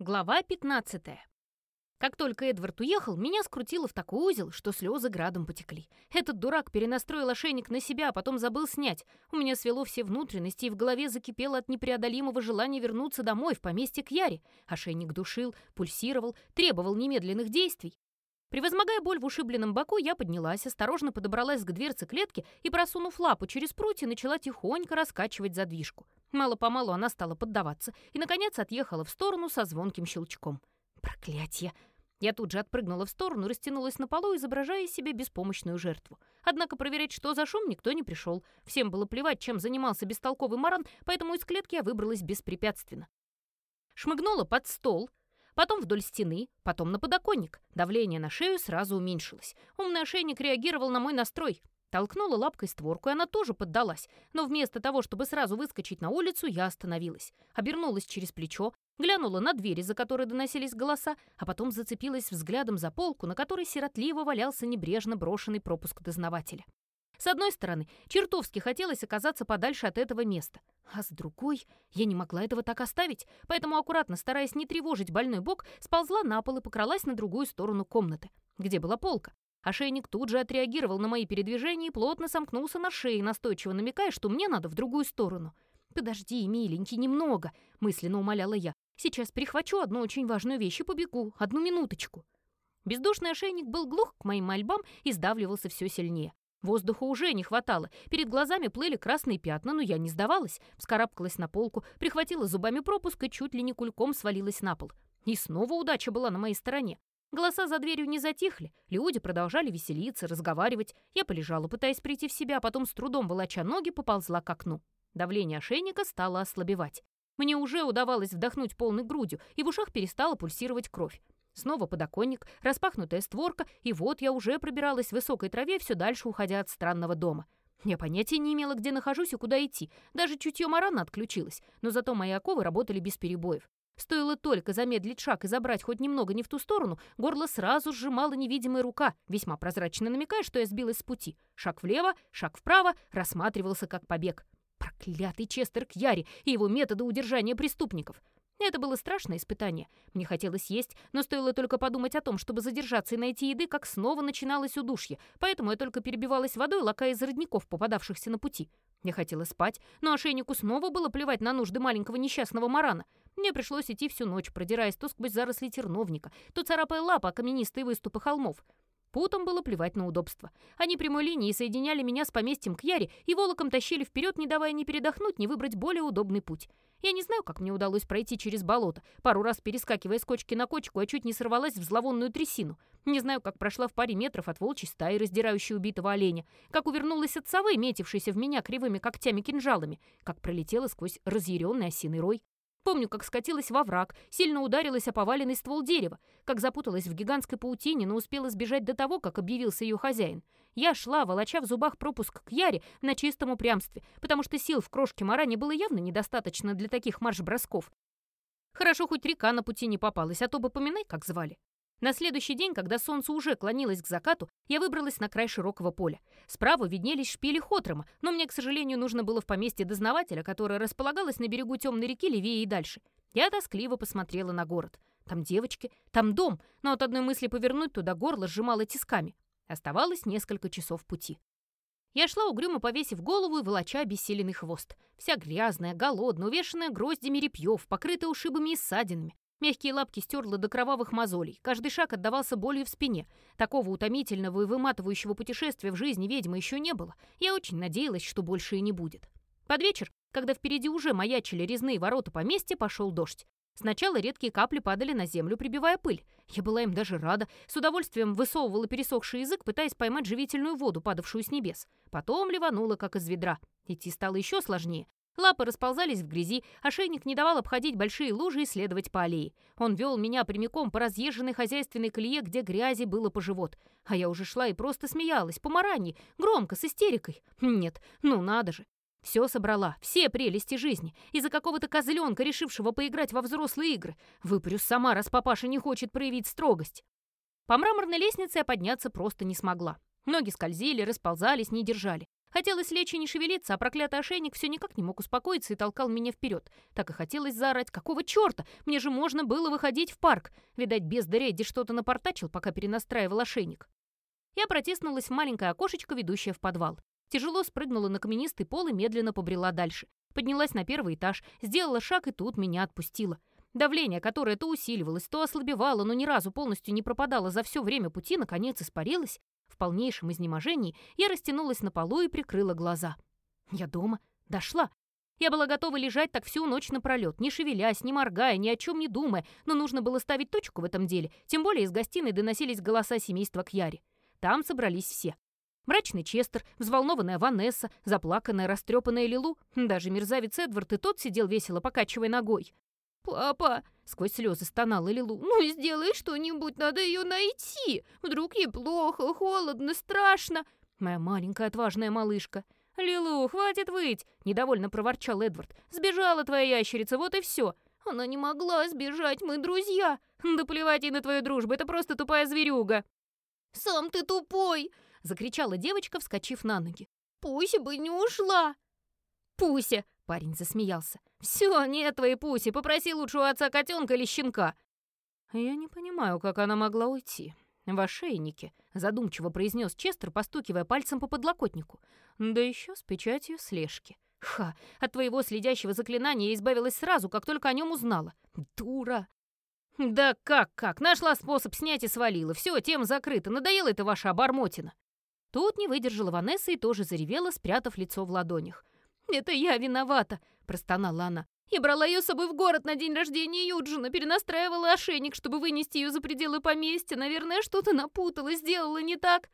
Глава 15. Как только Эдвард уехал, меня скрутило в такой узел, что слезы градом потекли. Этот дурак перенастроил ошейник на себя, а потом забыл снять. У меня свело все внутренности, и в голове закипело от непреодолимого желания вернуться домой, в поместье к Яре. Ошейник душил, пульсировал, требовал немедленных действий. Превозмогая боль в ушибленном боку, я поднялась, осторожно подобралась к дверце клетки и, просунув лапу через прутья, начала тихонько раскачивать задвижку. Мало-помалу она стала поддаваться и, наконец, отъехала в сторону со звонким щелчком. Проклятье! Я тут же отпрыгнула в сторону, растянулась на полу, изображая из себя беспомощную жертву. Однако проверять, что за шум, никто не пришел. Всем было плевать, чем занимался бестолковый маран, поэтому из клетки я выбралась беспрепятственно. Шмыгнула под стол, потом вдоль стены, потом на подоконник. Давление на шею сразу уменьшилось. Умный ошейник реагировал на мой настрой. Толкнула лапкой створку, и она тоже поддалась. Но вместо того, чтобы сразу выскочить на улицу, я остановилась. Обернулась через плечо, глянула на двери, за которой доносились голоса, а потом зацепилась взглядом за полку, на которой сиротливо валялся небрежно брошенный пропуск дознавателя. С одной стороны, чертовски хотелось оказаться подальше от этого места, а с другой, я не могла этого так оставить, поэтому, аккуратно стараясь не тревожить больной бок, сползла на пол и покралась на другую сторону комнаты, где была полка, Ошейник тут же отреагировал на мои передвижения и плотно сомкнулся на шее, настойчиво намекая, что мне надо в другую сторону. «Подожди, миленький, немного», — мысленно умоляла я. «Сейчас перехвачу одну очень важную вещь и побегу. Одну минуточку». Бездушный ошейник был глух к моим мольбам и сдавливался все сильнее. Воздуха уже не хватало. Перед глазами плыли красные пятна, но я не сдавалась. Вскарабкалась на полку, прихватила зубами пропуск и чуть ли не кульком свалилась на пол. И снова удача была на моей стороне. Голоса за дверью не затихли, люди продолжали веселиться, разговаривать. Я полежала, пытаясь прийти в себя, а потом с трудом волоча ноги поползла к окну. Давление ошейника стало ослабевать. Мне уже удавалось вдохнуть полной грудью, и в ушах перестала пульсировать кровь. Снова подоконник, распахнутая створка, и вот я уже пробиралась в высокой траве, все дальше уходя от странного дома. Я понятия не имела, где нахожусь и куда идти. Даже чутье Марана отключилось, но зато мои оковы работали без перебоев. Стоило только замедлить шаг и забрать хоть немного не в ту сторону, горло сразу сжимала невидимая рука, весьма прозрачно намекая, что я сбилась с пути. Шаг влево, шаг вправо рассматривался как побег. Проклятый Честер Кьяри и его методы удержания преступников. Это было страшное испытание. Мне хотелось есть, но стоило только подумать о том, чтобы задержаться и найти еды, как снова начиналось удушье, поэтому я только перебивалась водой, лакая из родников, попадавшихся на пути. Я хотела спать, но ошейнику снова было плевать на нужды маленького несчастного марана. Мне пришлось идти всю ночь, продираясь то сквозь заросли терновника, то царапая лапы о каменистые выступы холмов. Путам было плевать на удобство. Они прямой линией соединяли меня с поместьем Кьяри и волоком тащили вперед, не давая ни передохнуть, ни выбрать более удобный путь. Я не знаю, как мне удалось пройти через болото, пару раз перескакивая с кочки на кочку, а чуть не сорвалась в зловонную трясину. Не знаю, как прошла в паре метров от волчьей стаи, раздирающей убитого оленя, как увернулась от совы, метившейся в меня кривыми когтями-кинжалами, как пролетела сквозь разъяренный осиный рой. Помню, как скатилась во враг, сильно ударилась о поваленный ствол дерева, как запуталась в гигантской паутине, но успела сбежать до того, как объявился ее хозяин. Я шла, волоча в зубах пропуск к Яре на чистом упрямстве, потому что сил в крошке Маране было явно недостаточно для таких марш-бросков. Хорошо, хоть река на пути не попалась, а то бы поминай, как звали. На следующий день, когда солнце уже клонилось к закату, я выбралась на край широкого поля. Справа виднелись шпили Хотрома, но мне, к сожалению, нужно было в поместье дознавателя, которое располагалось на берегу темной реки левее и дальше. Я тоскливо посмотрела на город. Там девочки, там дом, но от одной мысли повернуть туда горло сжимало тисками. Оставалось несколько часов пути. Я шла угрюмо повесив голову и волоча обессиленный хвост. Вся грязная, голодная, увешанная гроздями репьев, покрытая ушибами и ссадинами. Мягкие лапки стерла до кровавых мозолей. Каждый шаг отдавался болью в спине. Такого утомительного и выматывающего путешествия в жизни ведьмы еще не было. Я очень надеялась, что больше и не будет. Под вечер, когда впереди уже маячили резные ворота поместья, пошел дождь. Сначала редкие капли падали на землю, прибивая пыль. Я была им даже рада. С удовольствием высовывала пересохший язык, пытаясь поймать живительную воду, падавшую с небес. Потом ливанула, как из ведра. Идти стало еще сложнее. Лапы расползались в грязи, ошейник не давал обходить большие лужи и следовать по аллее. Он вел меня прямиком по разъезженной хозяйственной колее, где грязи было по живот. А я уже шла и просто смеялась, по мараньи, громко, с истерикой. Нет, ну надо же. Все собрала, все прелести жизни. Из-за какого-то козленка, решившего поиграть во взрослые игры. Выпрю сама, раз папаша не хочет проявить строгость. По мраморной лестнице я подняться просто не смогла. Ноги скользили, расползались, не держали. Хотелось лечь и не шевелиться, а проклятый ошейник все никак не мог успокоиться и толкал меня вперед. Так и хотелось заорать, какого черта? Мне же можно было выходить в парк. Видать, без Редди что-то напортачил, пока перенастраивал ошейник. Я протиснулась в маленькое окошечко, ведущее в подвал. Тяжело спрыгнула на каменистый пол и медленно побрела дальше. Поднялась на первый этаж, сделала шаг и тут меня отпустило. Давление, которое то усиливалось, то ослабевало, но ни разу полностью не пропадало за все время пути, наконец испарилось. В полнейшем изнеможении я растянулась на полу и прикрыла глаза. Я дома. Дошла. Я была готова лежать так всю ночь напролет, не шевелясь, не моргая, ни о чем не думая, но нужно было ставить точку в этом деле, тем более из гостиной доносились голоса семейства Кьяри. Там собрались все. Мрачный Честер, взволнованная Ванесса, заплаканная, растрепанная Лилу, даже мерзавец Эдвард и тот сидел весело, покачивая ногой. «Папа!» — сквозь слезы стонала Лилу. «Ну, сделай что-нибудь, надо ее найти! Вдруг ей плохо, холодно, страшно!» «Моя маленькая отважная малышка!» «Лилу, хватит выть!» — недовольно проворчал Эдвард. «Сбежала твоя ящерица, вот и все!» «Она не могла сбежать, мы друзья!» «Да плевать ей на твою дружбу, это просто тупая зверюга!» «Сам ты тупой!» — закричала девочка, вскочив на ноги. «Пуся бы не ушла!» «Пуся!» — парень засмеялся. «Все, нет твоей Пуси, попроси лучше у отца котенка или щенка!» «Я не понимаю, как она могла уйти. В ошейнике», — задумчиво произнес Честер, постукивая пальцем по подлокотнику. «Да еще с печатью слежки». «Ха! От твоего следящего заклинания я избавилась сразу, как только о нем узнала. Дура!» «Да как-как? Нашла способ снять и свалила. Все, тема закрыта. Надоела это ваша обормотина». Тут не выдержала Ванесса и тоже заревела, спрятав лицо в ладонях. «Это я виновата», — простонала она. «Я брала ее с собой в город на день рождения Юджина, перенастраивала ошейник, чтобы вынести ее за пределы поместья. Наверное, что-то напутала, сделала не так».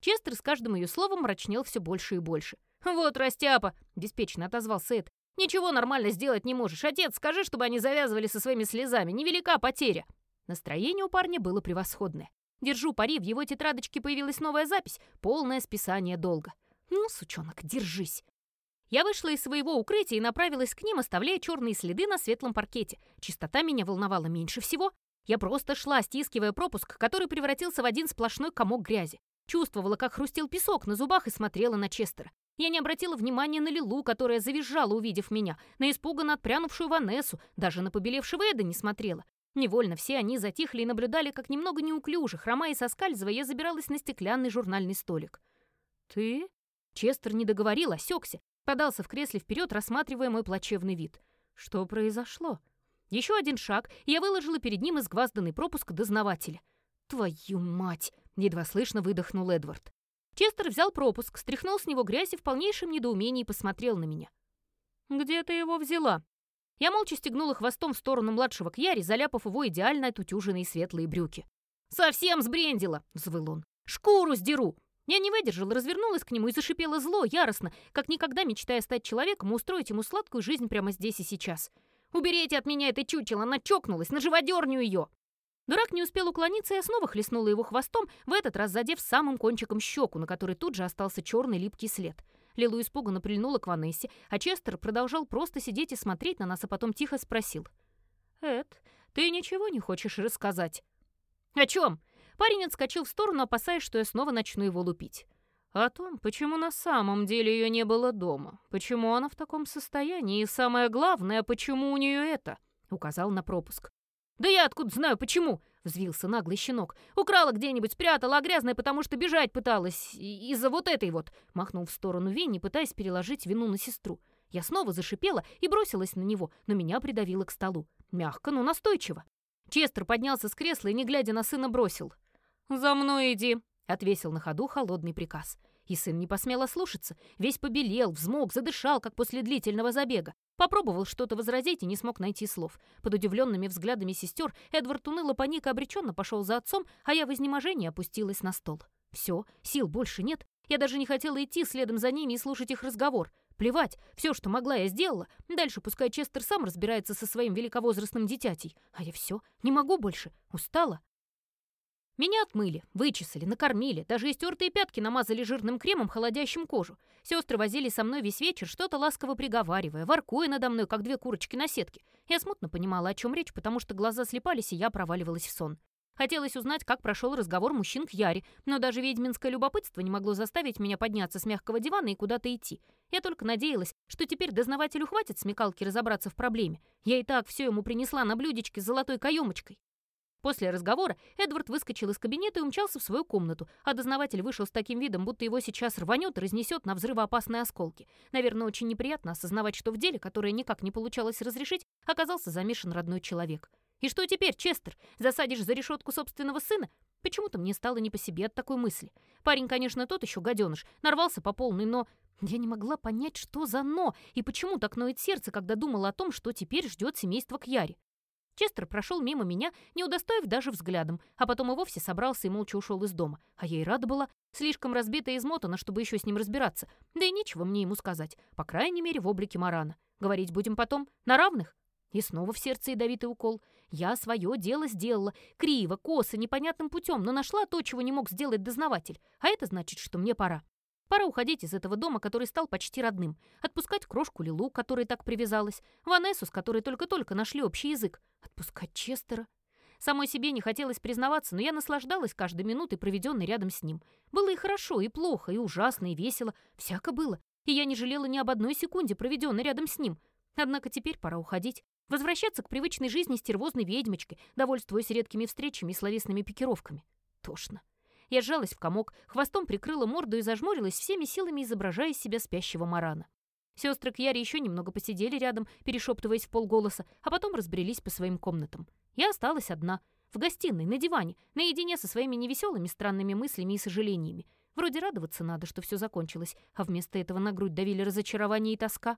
Честер с каждым ее словом мрачнел все больше и больше. «Вот, растяпа!» — беспечно отозвался Эд. Ничего нормально сделать не можешь. Отец, скажи, чтобы они завязывали со своими слезами. Невелика потеря». Настроение у парня было превосходное. Держу пари, в его тетрадочке появилась новая запись, полное списание долга. «Ну, сучонок, держись!» Я вышла из своего укрытия и направилась к ним, оставляя черные следы на светлом паркете. Чистота меня волновала меньше всего. Я просто шла, стискивая пропуск, который превратился в один сплошной комок грязи. Чувствовала, как хрустел песок на зубах и смотрела на Честера. Я не обратила внимания на Лилу, которая завизжала, увидев меня, на испуганно отпрянувшую Ванессу, даже на побелевшего Эда не смотрела. Невольно все они затихли и наблюдали, как немного неуклюже, хромая и соскальзывая, я забиралась на стеклянный журнальный столик. «Ты?» Честер не договорил, осекся, подался в кресле вперед, рассматривая мой плачевный вид. «Что произошло?» Еще один шаг, и я выложила перед ним изгвазданный пропуск дознавателя. «Твою мать!» — едва слышно выдохнул Эдвард. Честер взял пропуск, стряхнул с него грязь и в полнейшем недоумении посмотрел на меня. «Где ты его взяла?» Я молча стегнула хвостом в сторону младшего Кьяри, заляпав его идеально отутюженные светлые брюки. «Совсем сбрендила!» — взвыл он. «Шкуру сдеру!» Я не выдержала, развернулась к нему и зашипела зло, яростно, как никогда мечтая стать человеком и устроить ему сладкую жизнь прямо здесь и сейчас. «Уберите от меня это чучело! Она чокнулась! На живодерню ее!» Дурак не успел уклониться, и снова хлестнула его хвостом, в этот раз задев самым кончиком щеку, на которой тут же остался черный липкий след. Лилу испуганно прильнула к Ванессе, а Честер продолжал просто сидеть и смотреть на нас, а потом тихо спросил. «Эд, ты ничего не хочешь рассказать?» «О чем?» Парень отскочил в сторону, опасаясь, что я снова начну его лупить. «О том, почему на самом деле ее не было дома, почему она в таком состоянии, и самое главное, почему у нее это», — указал на пропуск. «Да я откуда знаю, почему?» — взвился наглый щенок. «Украла где-нибудь, спрятала, а грязная, потому что бежать пыталась. Из-за вот этой вот!» — махнул в сторону Винни, пытаясь переложить вину на сестру. Я снова зашипела и бросилась на него, но меня придавило к столу. Мягко, но настойчиво. Честер поднялся с кресла и, не глядя на сына, бросил. «За мной иди!» — отвесил на ходу холодный приказ. И сын не посмел ослушаться. Весь побелел, взмок, задышал, как после длительного забега. Попробовал что-то возразить и не смог найти слов. Под удивленными взглядами сестер Эдвард уныло паник и обреченно пошел за отцом, а я в изнеможении опустилась на стол. Все, сил больше нет. Я даже не хотела идти следом за ними и слушать их разговор. Плевать, все, что могла, я сделала. Дальше пускай Честер сам разбирается со своим великовозрастным дитятей. А я все, не могу больше, устала. Меня отмыли, вычесали, накормили, даже истертые пятки намазали жирным кремом, холодящим кожу. Сестры возили со мной весь вечер, что-то ласково приговаривая, воркуя надо мной, как две курочки на сетке. Я смутно понимала, о чем речь, потому что глаза слепались, и я проваливалась в сон. Хотелось узнать, как прошел разговор мужчин к Яре, но даже ведьминское любопытство не могло заставить меня подняться с мягкого дивана и куда-то идти. Я только надеялась, что теперь дознавателю хватит смекалки разобраться в проблеме. Я и так все ему принесла на блюдечке с золотой каемочкой. После разговора Эдвард выскочил из кабинета и умчался в свою комнату, а дознаватель вышел с таким видом, будто его сейчас рванет и разнесет на взрывоопасные осколки. Наверное, очень неприятно осознавать, что в деле, которое никак не получалось разрешить, оказался замешан родной человек. И что теперь, Честер, засадишь за решетку собственного сына? Почему-то мне стало не по себе от такой мысли. Парень, конечно, тот еще гаденыш, нарвался по полной, но... Я не могла понять, что за «но» и почему так ноет сердце, когда думала о том, что теперь ждет семейство Кьяри. Честер прошел мимо меня, не удостоив даже взглядом, а потом и вовсе собрался и молча ушел из дома. А я и рада была, слишком разбита и измотана, чтобы еще с ним разбираться. Да и нечего мне ему сказать, по крайней мере, в облике Марана. Говорить будем потом, на равных. И снова в сердце ядовитый укол. Я свое дело сделала, криво, косо, непонятным путем, но нашла то, чего не мог сделать дознаватель. А это значит, что мне пора. Пора уходить из этого дома, который стал почти родным. Отпускать крошку Лилу, которой так привязалась. Ванессу, с которой только-только нашли общий язык. Отпускать Честера. Самой себе не хотелось признаваться, но я наслаждалась каждой минутой, проведенной рядом с ним. Было и хорошо, и плохо, и ужасно, и весело. Всяко было. И я не жалела ни об одной секунде, проведенной рядом с ним. Однако теперь пора уходить. Возвращаться к привычной жизни стервозной ведьмочкой, довольствуясь редкими встречами и словесными пикировками. Тошно. Я сжалась в комок, хвостом прикрыла морду и зажмурилась всеми силами, изображая из себя спящего марана. Сестры Кьяри еще немного посидели рядом, перешептываясь в полголоса, а потом разбрелись по своим комнатам. Я осталась одна, в гостиной, на диване, наедине со своими невеселыми странными мыслями и сожалениями. Вроде радоваться надо, что все закончилось, а вместо этого на грудь давили разочарование и тоска.